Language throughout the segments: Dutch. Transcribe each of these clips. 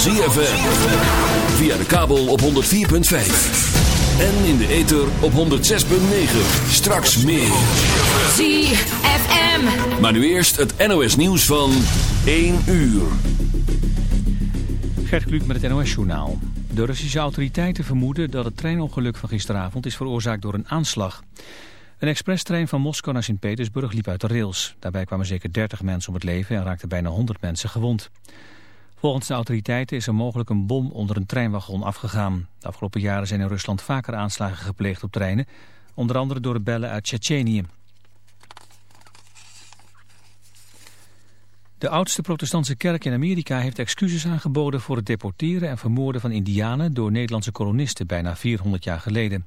ZFM. Via de kabel op 104.5. En in de ether op 106.9. Straks meer. ZFM. Maar nu eerst het NOS nieuws van 1 uur. Gert Kluk met het NOS-journaal. De Russische autoriteiten vermoeden dat het treinongeluk van gisteravond is veroorzaakt door een aanslag. Een expresstrein van Moskou naar Sint-Petersburg liep uit de rails. Daarbij kwamen zeker 30 mensen om het leven en raakten bijna 100 mensen gewond. Volgens de autoriteiten is er mogelijk een bom onder een treinwagon afgegaan. De afgelopen jaren zijn in Rusland vaker aanslagen gepleegd op treinen. Onder andere door rebellen uit Tsjetsjenië. De oudste protestantse kerk in Amerika heeft excuses aangeboden voor het deporteren en vermoorden van indianen door Nederlandse kolonisten bijna 400 jaar geleden.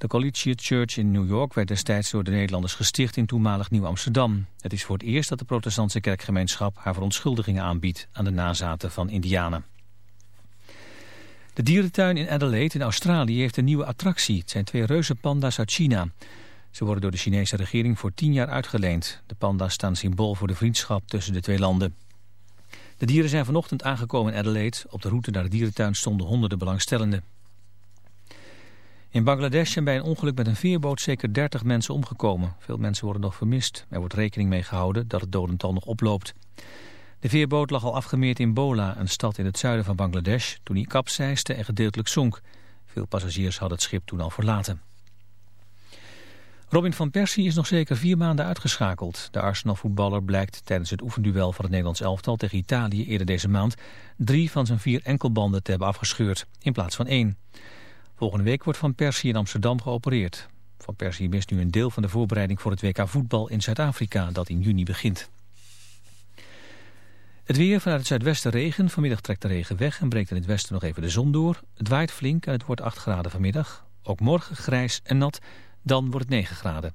De Collegiate Church in New York werd destijds door de Nederlanders gesticht in toenmalig Nieuw-Amsterdam. Het is voor het eerst dat de protestantse kerkgemeenschap haar verontschuldigingen aanbiedt aan de nazaten van indianen. De dierentuin in Adelaide in Australië heeft een nieuwe attractie. Het zijn twee reuzenpanda's uit China. Ze worden door de Chinese regering voor tien jaar uitgeleend. De panda's staan symbool voor de vriendschap tussen de twee landen. De dieren zijn vanochtend aangekomen in Adelaide. Op de route naar de dierentuin stonden honderden belangstellenden. In Bangladesh zijn bij een ongeluk met een veerboot zeker 30 mensen omgekomen. Veel mensen worden nog vermist. Er wordt rekening mee gehouden dat het dodental nog oploopt. De veerboot lag al afgemeerd in Bola, een stad in het zuiden van Bangladesh, toen hij kapseiste en gedeeltelijk zonk. Veel passagiers hadden het schip toen al verlaten. Robin van Persie is nog zeker vier maanden uitgeschakeld. De Arsenal-voetballer blijkt tijdens het oefenduel van het Nederlands elftal tegen Italië eerder deze maand drie van zijn vier enkelbanden te hebben afgescheurd, in plaats van één. Volgende week wordt Van Persie in Amsterdam geopereerd. Van Persie mist nu een deel van de voorbereiding voor het WK voetbal in Zuid-Afrika dat in juni begint. Het weer vanuit het zuidwesten regen. Vanmiddag trekt de regen weg en breekt in het westen nog even de zon door. Het waait flink en het wordt 8 graden vanmiddag. Ook morgen grijs en nat. Dan wordt het 9 graden.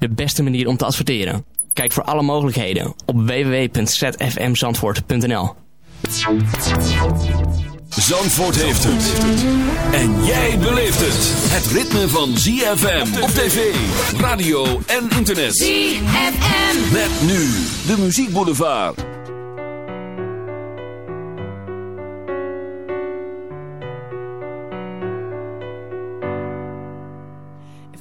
de beste manier om te adverteren. Kijk voor alle mogelijkheden op www.zfmzandvoort.nl Zandvoort heeft het. En jij beleeft het. Het ritme van ZFM op tv, radio en internet. ZFM. Met nu de muziekboulevard. If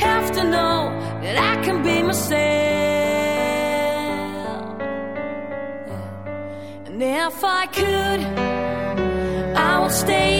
have to know that I can be myself. And if I could, I would stay.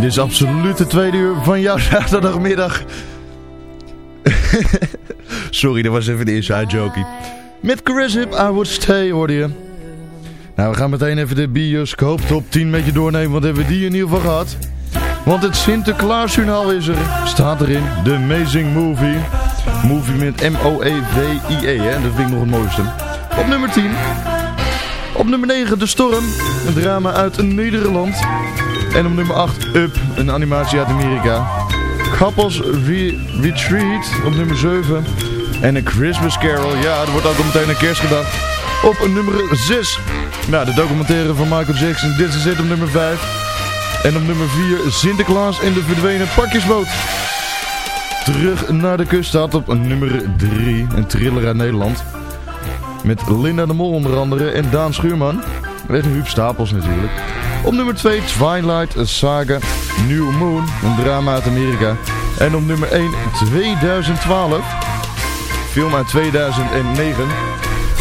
Dit is absoluut de tweede uur van jouw zaterdagmiddag. Sorry, dat was even de inside jokie. Met Chris Hip, I Would Stay, hoorde je. Nou, we gaan meteen even de bioscoop top 10 met je doornemen, want hebben we die in ieder geval gehad. Want het Sinterklaasjournaal is er, staat erin, The Amazing Movie. Movie met M-O-E-V-I-E, hè, dat vind ik nog het mooiste. Op nummer 10. Op nummer 9, De Storm, een drama uit Nederland. En op nummer 8, Up, een animatie uit Amerika. Couples Re- Retreat op nummer 7. En een Christmas Carol, ja, er wordt ook al meteen een kerstgedacht. Op nummer 6. Nou, de documentaire van Michael Jackson, This Is It op nummer 5. En op nummer 4, Sinterklaas en de verdwenen pakjesboot. Terug naar de kust staat op nummer 3, een thriller uit Nederland. Met Linda de Mol onder andere en Daan Schuurman. En Huub Stapels natuurlijk. Op nummer 2 Twilight Saga New Moon, een drama uit Amerika. En op nummer 1 2012, film uit 2009.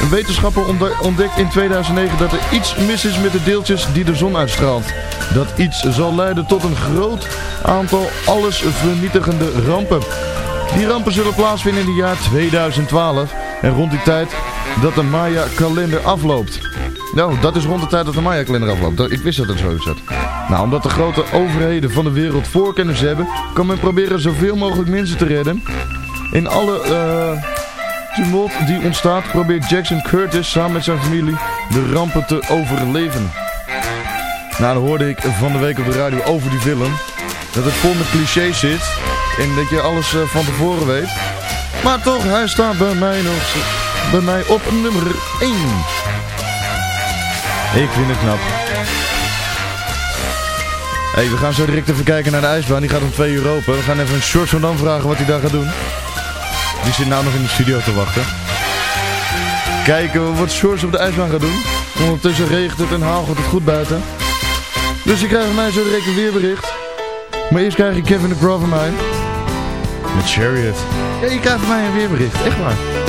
Een wetenschapper ontde- ontdekt in 2009 dat er iets mis is met de deeltjes die de zon uitstraalt. Dat iets zal leiden tot een groot aantal allesvernietigende rampen. Die rampen zullen plaatsvinden in het jaar 2012 en rond die tijd dat de Maya-kalender afloopt. Nou, dat is rond de tijd dat de Maya-kalender afloopt. Ik wist dat het zoiets zat. Nou, omdat de grote overheden van de wereld voorkennis hebben, kan men proberen zoveel mogelijk mensen te redden. In alle eh, tumult die ontstaat, probeert Jackson Curtis samen met zijn familie de rampen te overleven. Nou, dan hoorde ik van de week op de radio over die film. Dat het vol met clichés zit. En dat je alles eh, van tevoren weet. Maar toch, hij staat bij mij nog bij mij op nummer 1. Ik vind het knap. Hey, we gaan zo direct even kijken naar de ijsbaan. Die gaat om 2 uur open. We gaan even een short van Dam vragen wat hij daar gaat doen. Die zit nou nog in de studio te wachten. Kijken wat Shorts op de ijsbaan gaat doen. Ondertussen regent het en hagelt het goed buiten. Dus je krijgt mij zo direct een weerbericht. Maar eerst krijg je Kevin de Graaf van mij. Met Chariot. Ja, je krijgt mij een weerbericht. Echt waar.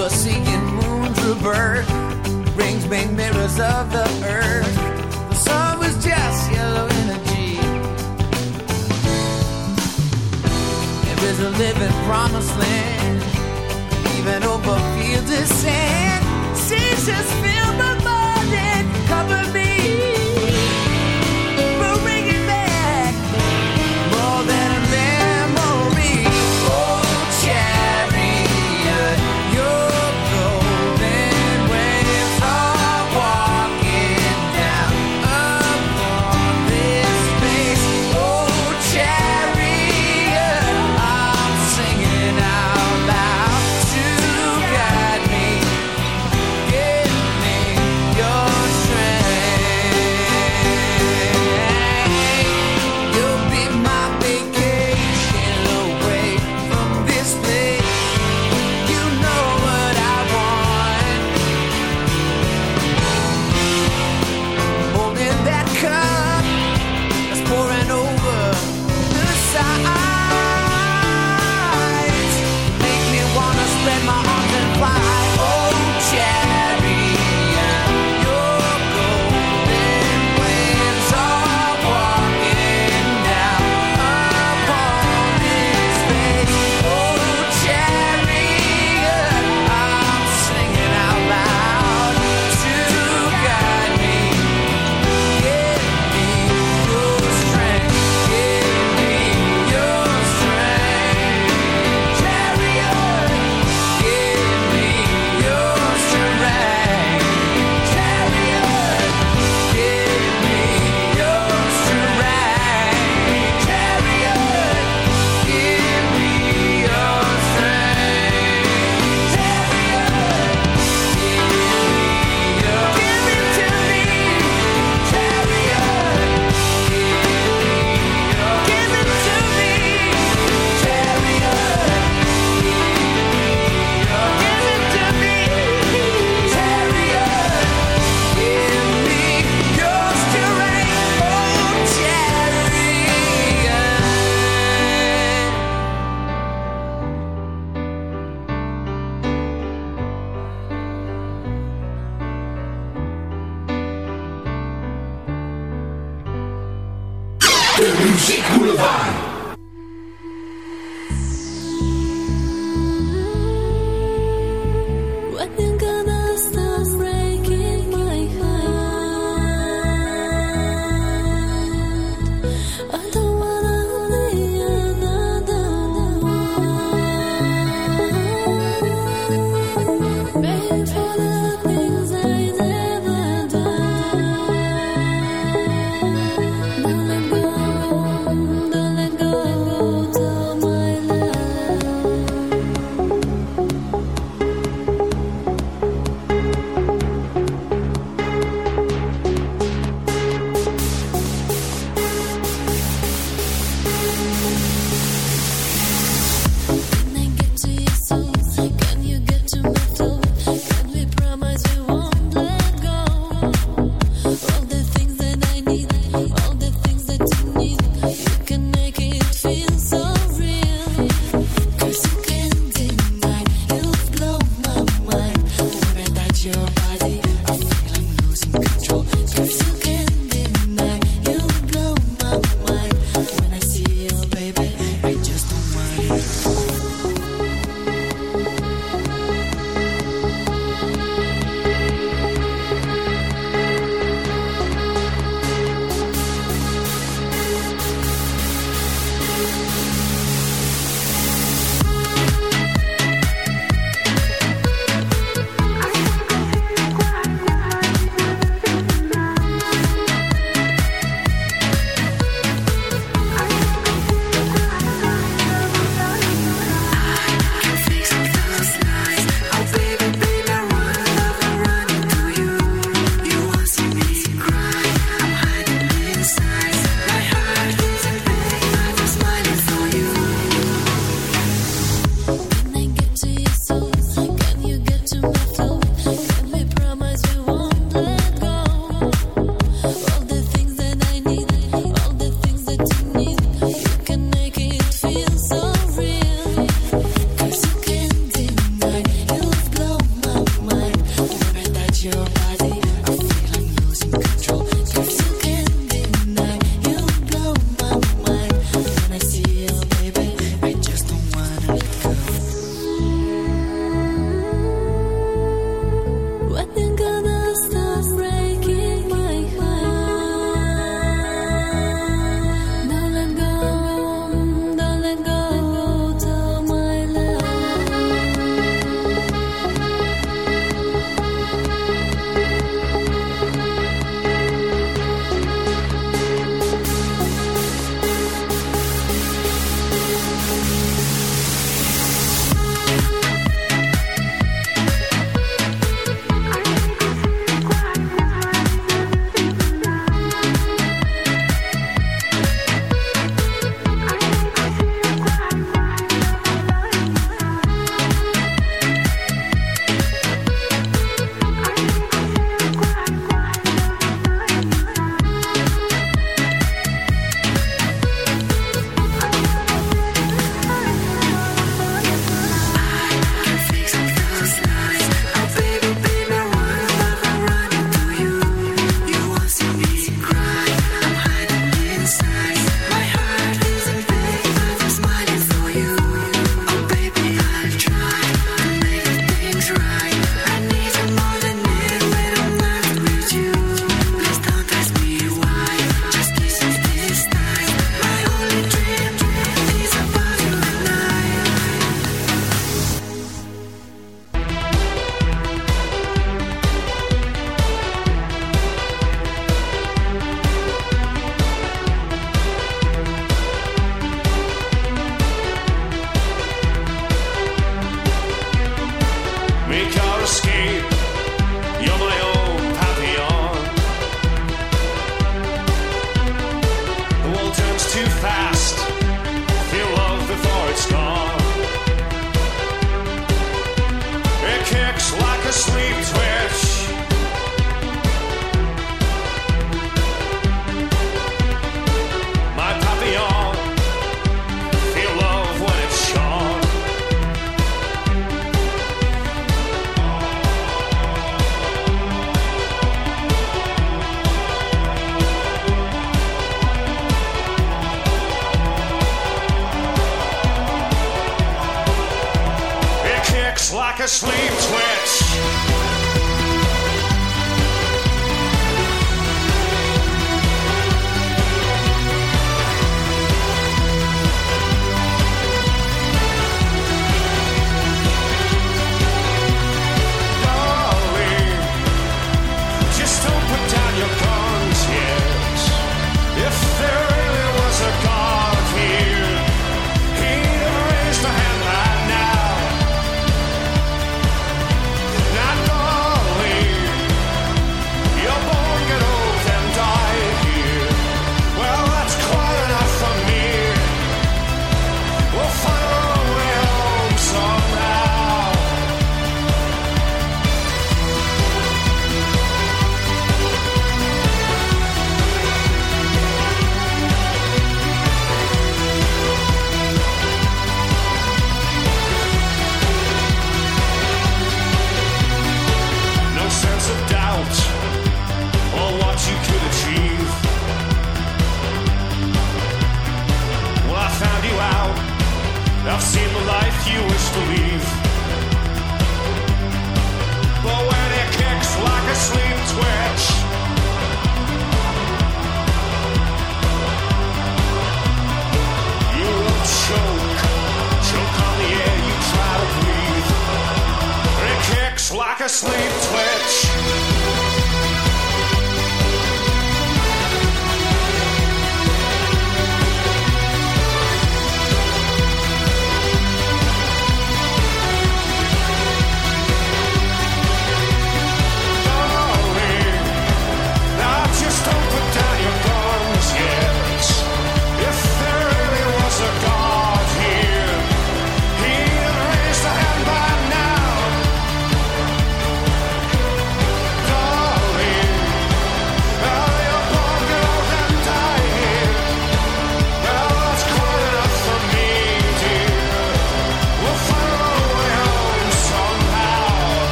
But seeking moons rebirth, rings big mirrors of the earth. The sun was just yellow energy. There is a living promised land, even over fields of sand. Seasons filled with mud and covered me.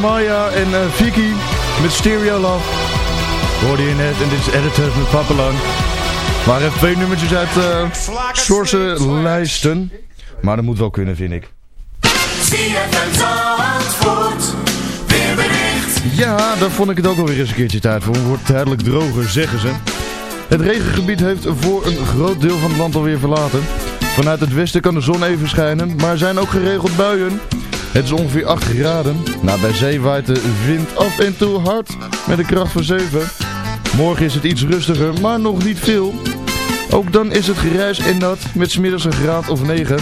Maya en eh, Vicky met Stereo Love. Hoorde je net en dit is Editors met Pappelang. Maar even twee nummertjes uit uh, source lijsten. Maar dat moet wel kunnen vind ik. Ja, daar vond ik het ook alweer eens een keertje tijd voor. Het wordt tijdelijk droger, zeggen ze. Het regengebied heeft voor een groot deel van het land alweer verlaten. Vanuit het westen kan de zon even schijnen, maar er zijn ook geregeld buien. Het is ongeveer 8 graden. Nou, bij zee waait de wind af en toe hard met een kracht van 7. Morgen is het iets rustiger, maar nog niet veel. Ook dan is het geruis en nat met smiddags een graad of 9.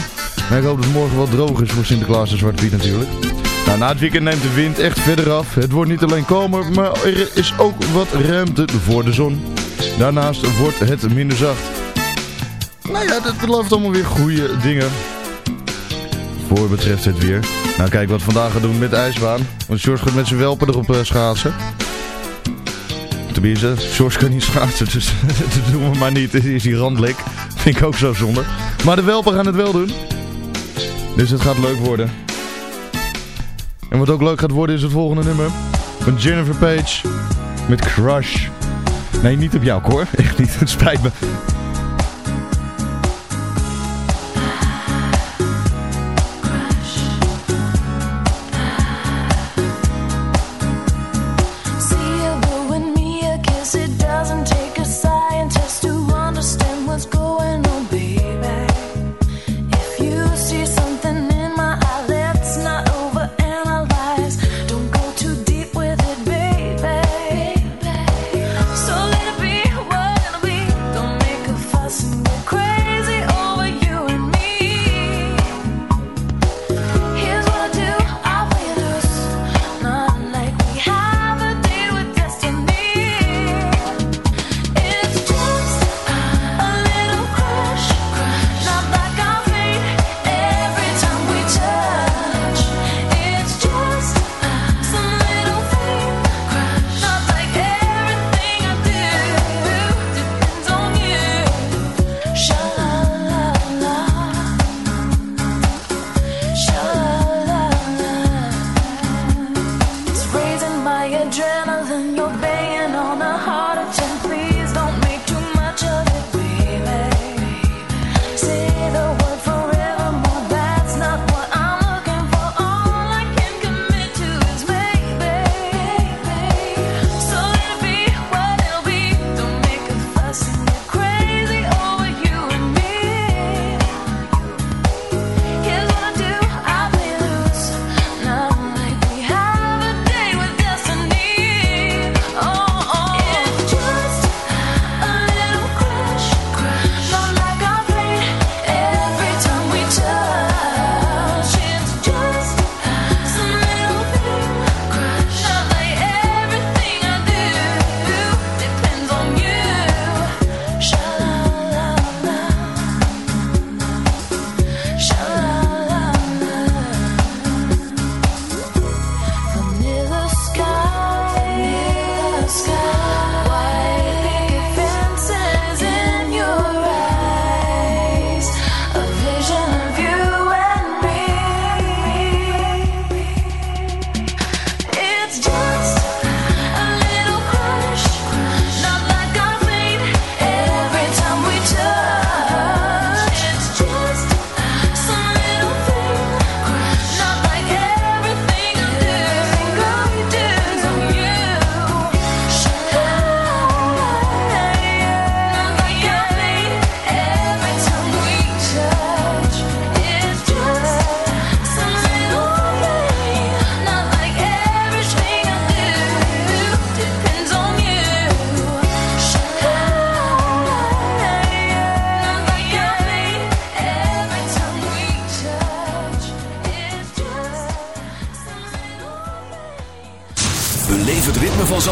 Maar ik hoop dat het morgen wel droog is voor Sinterklaas en Zwarte Piet natuurlijk. Nou, na het weekend neemt de wind echt verder af. Het wordt niet alleen kalmer, maar er is ook wat ruimte voor de zon. Daarnaast wordt het minder zacht. Nou ja, dat belooft allemaal weer goede dingen. Voor betreft het weer. Nou, kijk wat we vandaag gaan doen met de ijsbaan. Want George gaat met zijn welpen erop eh, schaatsen. Tenminste, George kan niet schaatsen, dus dat doen we maar niet. Is die randlek. Vind ik ook zo zonde. Maar de welpen gaan het wel doen. Dus het gaat leuk worden. En wat ook leuk gaat worden is het volgende nummer. Van Jennifer Page. Met Crush. Nee, niet op jou, hoor. Echt niet. Het spijt me.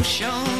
ocean.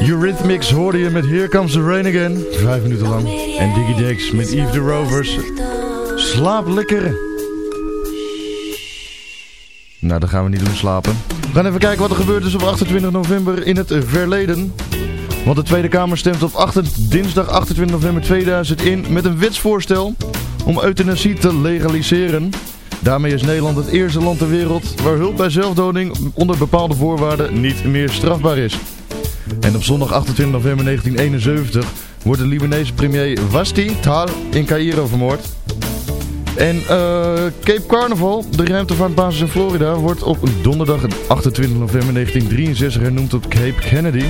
Eurythmics hoorde je met Here Comes the Rain Again. Vijf minuten lang. En Diggy met Eve the Rovers. Slaap lekker. Nou, dat gaan we niet doen slapen. We gaan even kijken wat er gebeurd is op 28 november in het verleden. Want de Tweede Kamer stemt op 8, dinsdag 28 november 2000 in met een wetsvoorstel om euthanasie te legaliseren. Daarmee is Nederland het eerste land ter wereld waar hulp bij zelfdoding onder bepaalde voorwaarden niet meer strafbaar is. En op zondag 28 november 1971 wordt de Libanese premier Wasti Tal in Cairo vermoord. En eh, Cape Carnival, de ruimtevaartbasis in Florida, wordt op donderdag 28 november 1963 hernoemd tot Cape Kennedy.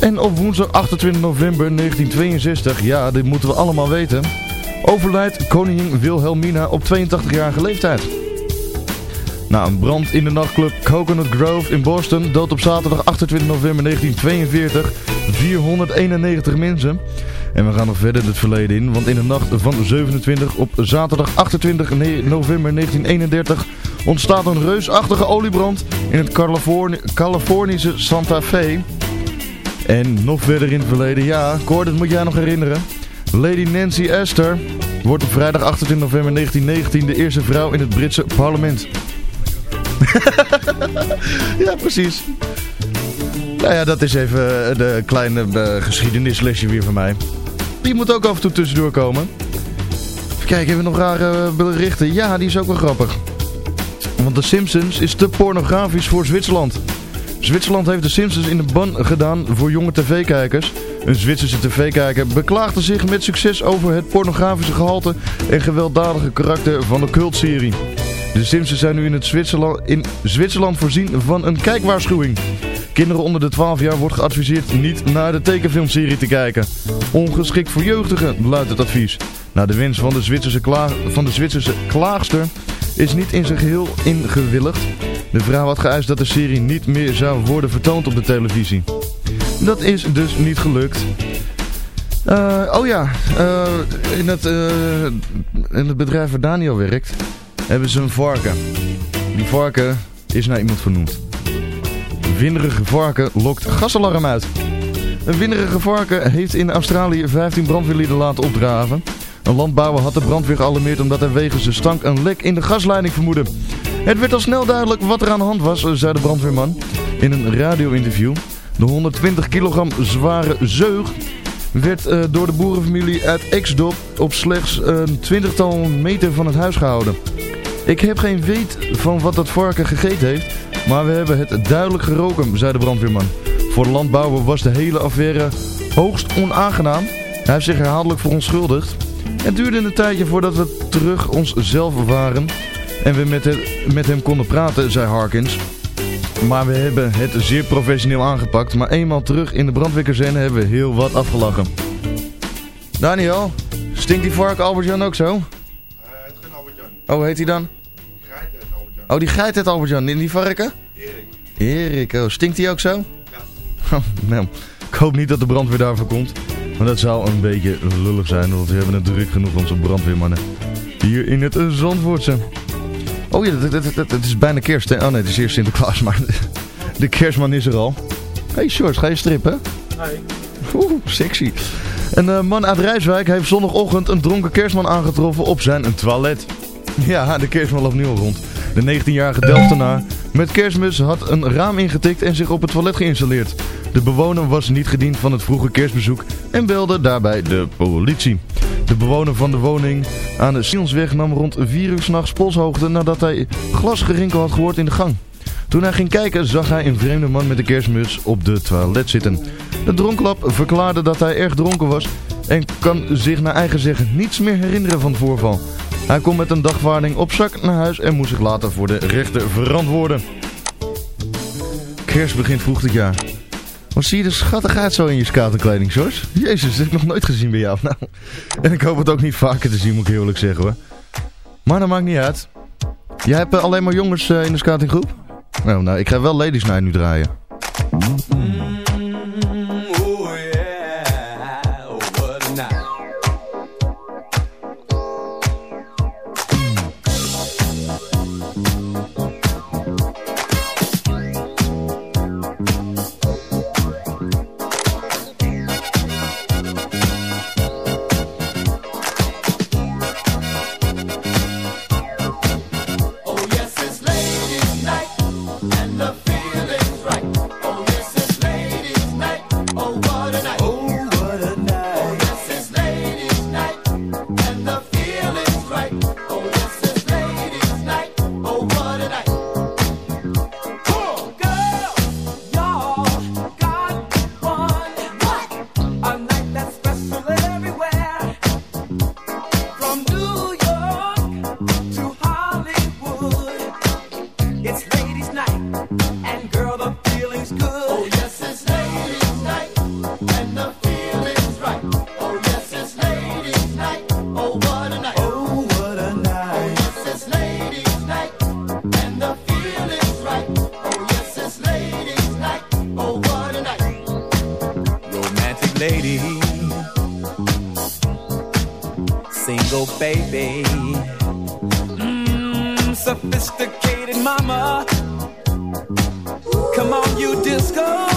En op woensdag 28 november 1962, ja, dit moeten we allemaal weten, overlijdt koningin Wilhelmina op 82-jarige leeftijd. Na een brand in de nachtclub Coconut Grove in Boston doodt op zaterdag 28 november 1942 491 mensen. En we gaan nog verder het verleden in, want in de nacht van 27 op zaterdag 28 november 1931 ontstaat een reusachtige oliebrand in het Californi Californische Santa Fe. En nog verder in het verleden, ja, Cor, dat moet jij nog herinneren. Lady Nancy Astor wordt op vrijdag 28 november 1919 de eerste vrouw in het Britse parlement. ja, precies. Nou ja, dat is even eh, de kleine eh, geschiedenislesje weer van mij. Die moet ook af en toe tussendoor komen. Even kijken, hebben we nog rare berichten? Ja, die is ook wel grappig. Want de Simpsons is te pornografisch voor Zwitserland. Zwitserland heeft de Simpsons in de ban gedaan voor jonge tv-kijkers. Een Zwitserse tv-kijker beklaagde zich met succes over het pornografische gehalte en gewelddadige karakter van de cultserie. De Simpsons zijn nu in, het Zwitserland, in Zwitserland voorzien van een kijkwaarschuwing. Kinderen onder de 12 jaar wordt geadviseerd niet naar de tekenfilmserie te kijken. Ongeschikt voor jeugdigen, luidt het advies. Na de wens van de Zwitserse, van de Zwitserse klaagster is niet in zijn geheel ingewilligd. De vrouw had geëist dat de serie niet meer zou worden vertoond op de televisie. Dat is dus niet gelukt. Eh, oh ja, eh, in, het, eh, in het bedrijf waar Daniel werkt hebben ze een varken. Die varken is naar iemand vernoemd. Een winderige varken lokt gasalarm uit. Een winderige varken heeft in Australië 15 brandweerlieden laten opdraven. Een landbouwer had de brandweer gealarmeerd omdat hij wegens de stank een lek in de gasleiding vermoedde. Het werd al snel duidelijk wat er aan de hand was, zei de brandweerman in een radio-interview. De 120 kilogram zware zeug werd uh, door de boerenfamilie uit Exdop op slechts een twintigtal meter van het huis gehouden. Ik heb geen weet van wat dat varken gegeten heeft, maar we hebben het duidelijk geroken, zei de brandweerman. Voor de landbouwer was de hele affaire hoogst onaangenaam. Hij heeft zich herhaaldelijk verontschuldigd. Het duurde een tijdje voordat we terug onszelf waren en we met, het, met hem konden praten, zei Harkins. Maar we hebben het zeer professioneel aangepakt, maar eenmaal terug in de brandweerkazerne hebben we heel wat afgelachen. Daniel, stinkt die vark Albert-Jan ook zo? het geen Albert-Jan. Oh, heet hij dan? Oh, die geit het Albert-Jan. In die varken? Erik. Erik, oh. Stinkt die ook zo? Ja. Oh, nou, ik hoop niet dat de brandweer daarvoor komt. Maar dat zou een beetje lullig zijn, want we hebben het druk genoeg onze brandweermannen. Hier in het Zandvoortse. Oh ja, het is bijna kerst, hè? Oh nee, het is eerst Sinterklaas, maar de kerstman is er al. Hey Shorts, ga je strippen? Nee. Oeh, sexy. Een uh, man uit Rijswijk heeft zondagochtend een dronken kerstman aangetroffen op zijn toilet. Ja, de kerstman loopt nu al rond. De 19-jarige Delftenaar met kerstmis had een raam ingetikt en zich op het toilet geïnstalleerd. De bewoner was niet gediend van het vroege kerstbezoek en belde daarbij de politie. De bewoner van de woning aan de Sionsweg nam rond 4 uur s'nachts polshoogte nadat hij glasgerinkel had gehoord in de gang. Toen hij ging kijken zag hij een vreemde man met een kerstmuts op de toilet zitten. De dronklap verklaarde dat hij erg dronken was en kan zich naar eigen zeggen niets meer herinneren van het voorval. Hij kon met een dagvaarding op zak naar huis en moest zich later voor de rechter verantwoorden. Kerst begint vroeg dit jaar. Wat zie je er schattig uit zo in je skaterkleding, George? Jezus, dat heb ik nog nooit gezien bij jou. Nou, en ik hoop het ook niet vaker te zien, moet ik eerlijk zeggen hoor. Maar dat maakt niet uit. Jij hebt uh, alleen maar jongens uh, in de skatinggroep? Nou, nou, ik ga wel Ladies Night nu draaien. Let's go.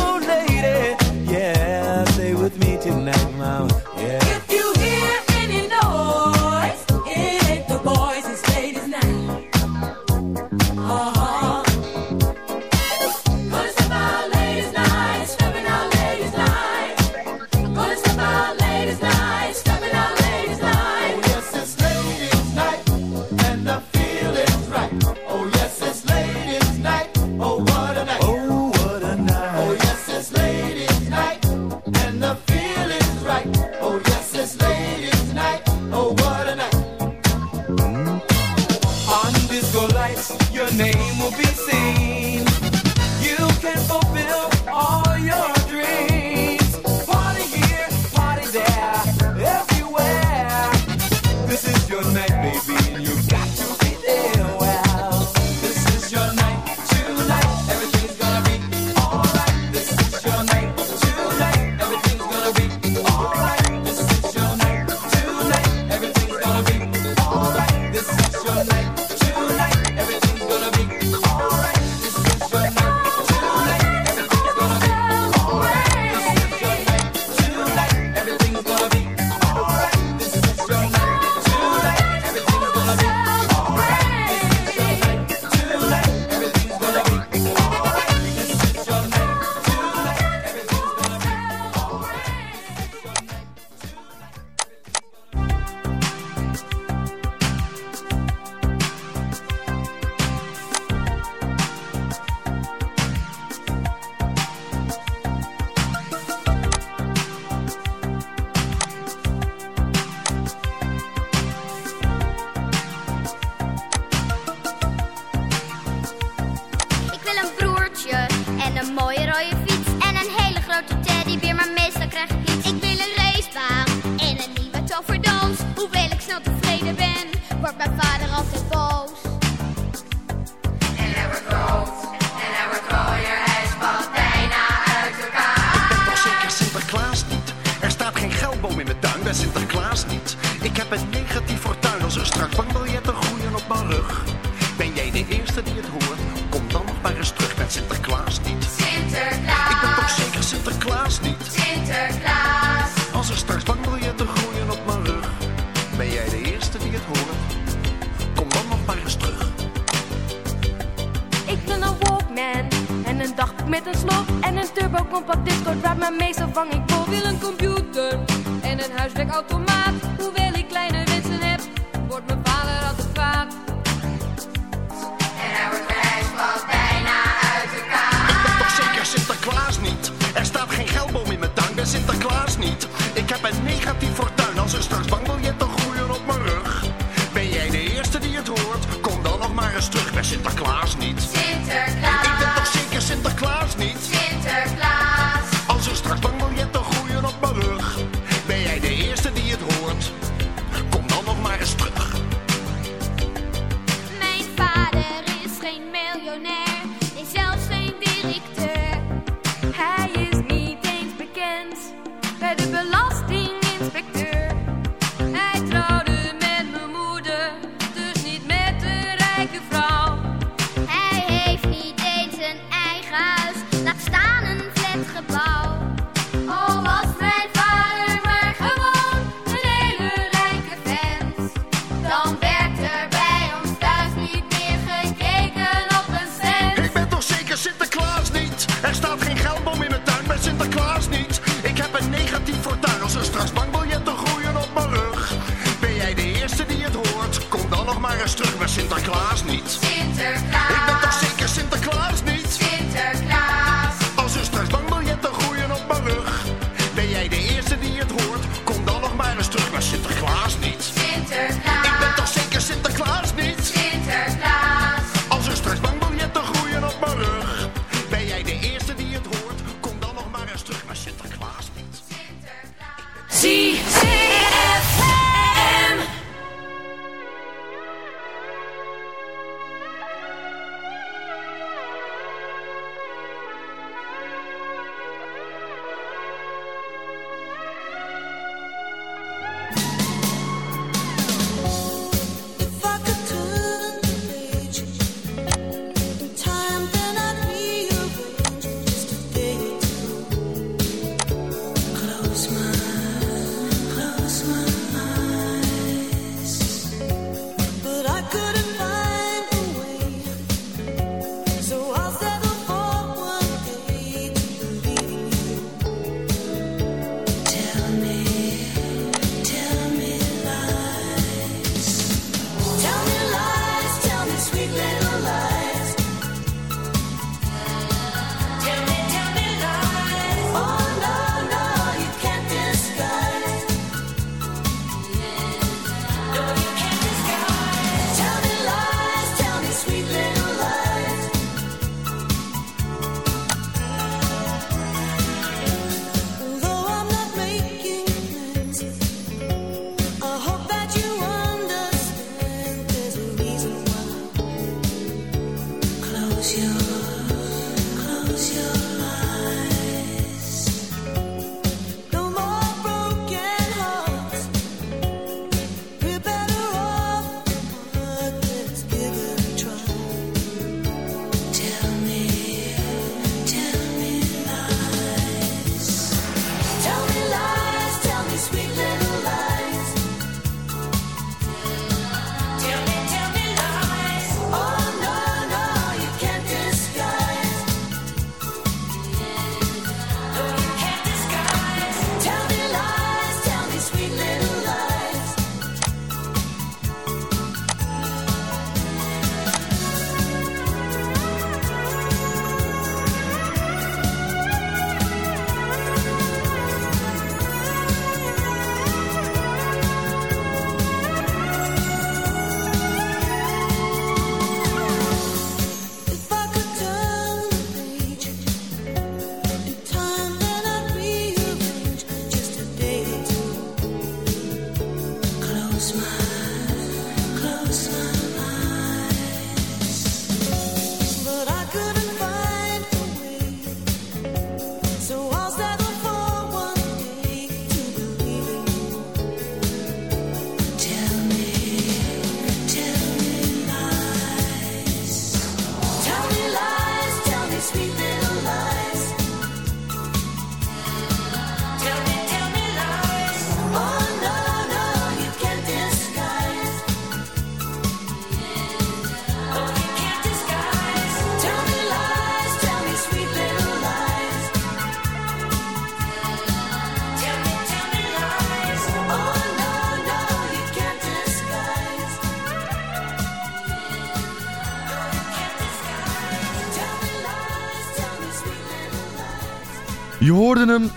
Hem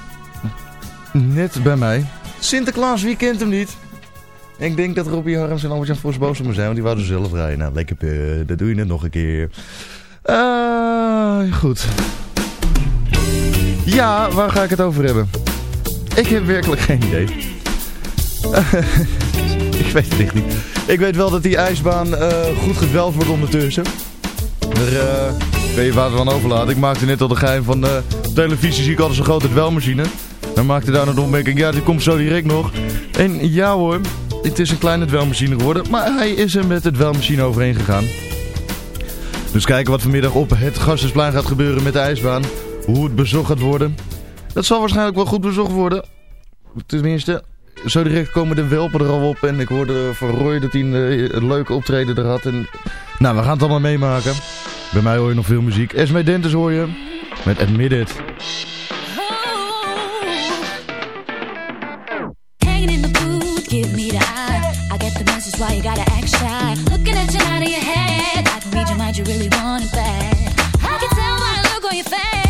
net bij mij. Sinterklaas, wie kent hem niet? Ik denk dat Robbie Harms en Albert-Jan Vos boos op zijn, want die wouden zelf draaien. Nou, lekker put, dat doe je net nog een keer. Eh, goed. Ja, waar ga ik het over hebben? Ik heb werkelijk geen idee. ik weet het echt niet. Ik weet wel dat die ijsbaan eh, goed gedweld wordt ondertussen. Eh kun je water van overlaten. Ik maakte net al de geheim van de televisie zie ik altijd zo'n grote dwelmachine. Dan maakte daar de opmerking, ja die komt zo direct nog. En ja hoor, het is een kleine dwelmachine geworden. Maar hij is er met de dwelmachine overheen gegaan. Dus kijken wat vanmiddag op het Gastensplein gaat gebeuren met de ijsbaan. Hoe het bezocht gaat worden. Dat zal waarschijnlijk wel goed bezocht worden. Tenminste, zo direct komen de welpen er al op. En ik hoorde van Roy dat hij een, eh, een leuke optreden er had. En, nou, we gaan het allemaal meemaken. Bij mij hoor je nog veel muziek. Esme Dentes hoor je. Met Admit It. Hanging in the booth, give me the eye. I get the message why you gotta act shy. Looking at you out of your head. I can read your mind, you really want it bad. I can tell by the look on your face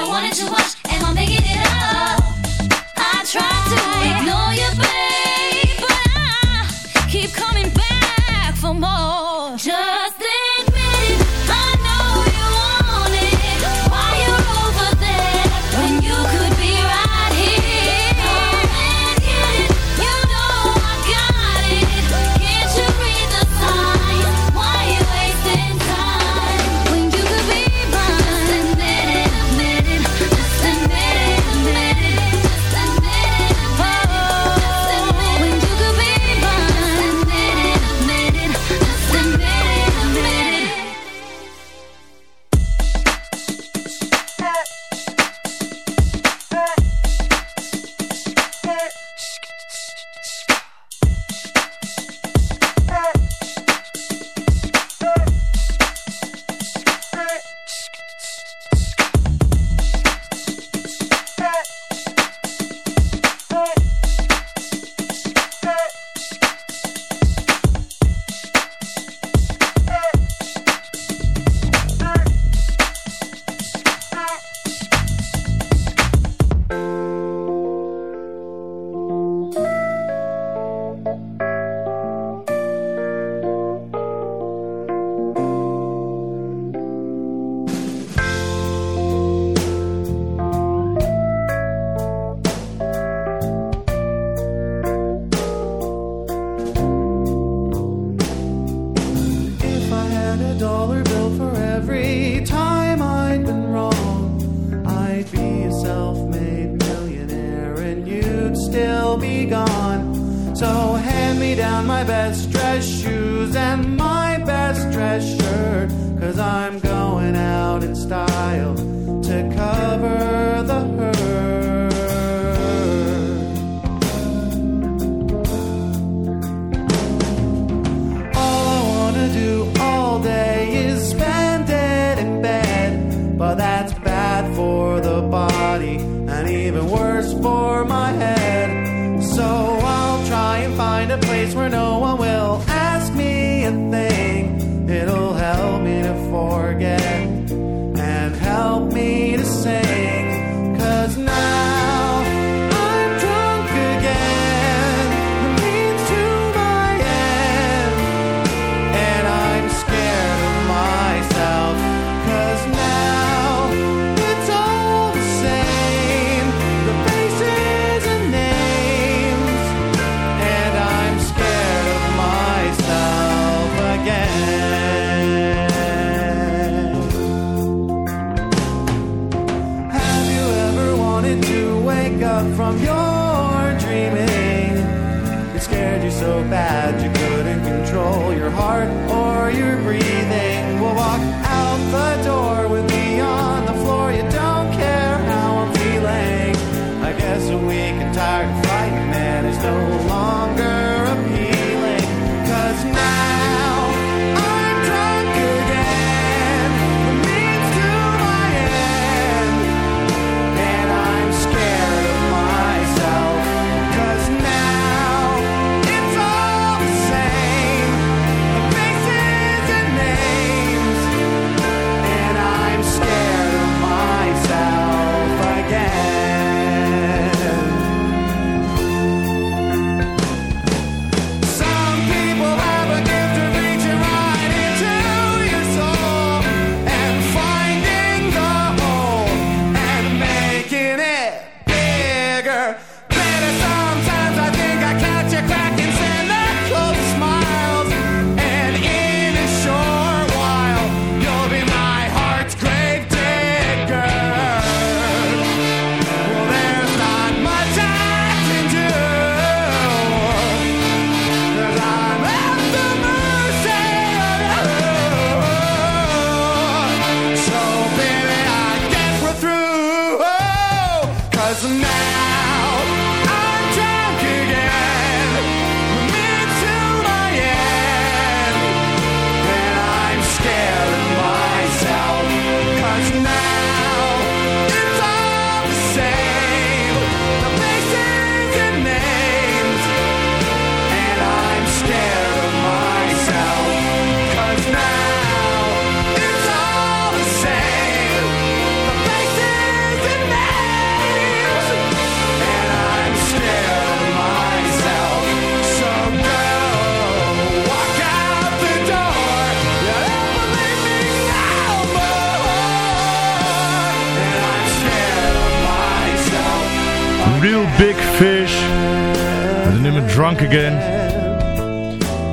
I wanted to watch best dress shoes and my best dress shirt. Cause I'm going out in style to cover. for no one will.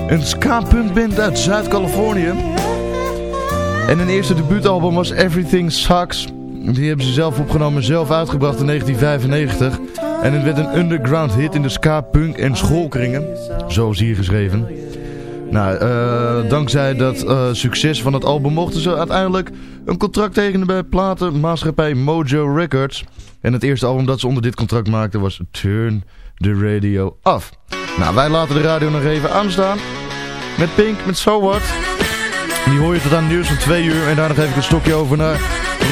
Een ska-puntband uit Zuid-Californië. En hun eerste debuutalbum was Everything Sucks. Die hebben ze zelf opgenomen en zelf uitgebracht in 1995. En het werd een underground hit in de ska, punk en schoolkringen. Zo is hier geschreven. Nou, eh, dankzij dat eh, succes van het album mochten ze uiteindelijk een contract tekenen bij platenmaatschappij Mojo Records. En het eerste album dat ze onder dit contract maakten was Turn the Radio Off. Nou, wij laten de radio nog even aanstaan. Met Pink, met So Die hoor je tot aan de nieuws van twee uur. En daarna geef ik een stokje over naar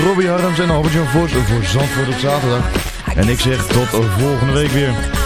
Robbie Harms en Albert-Jan Vos voor Zandvoort op zaterdag. En ik zeg tot volgende week weer.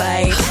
Fight. Na na na na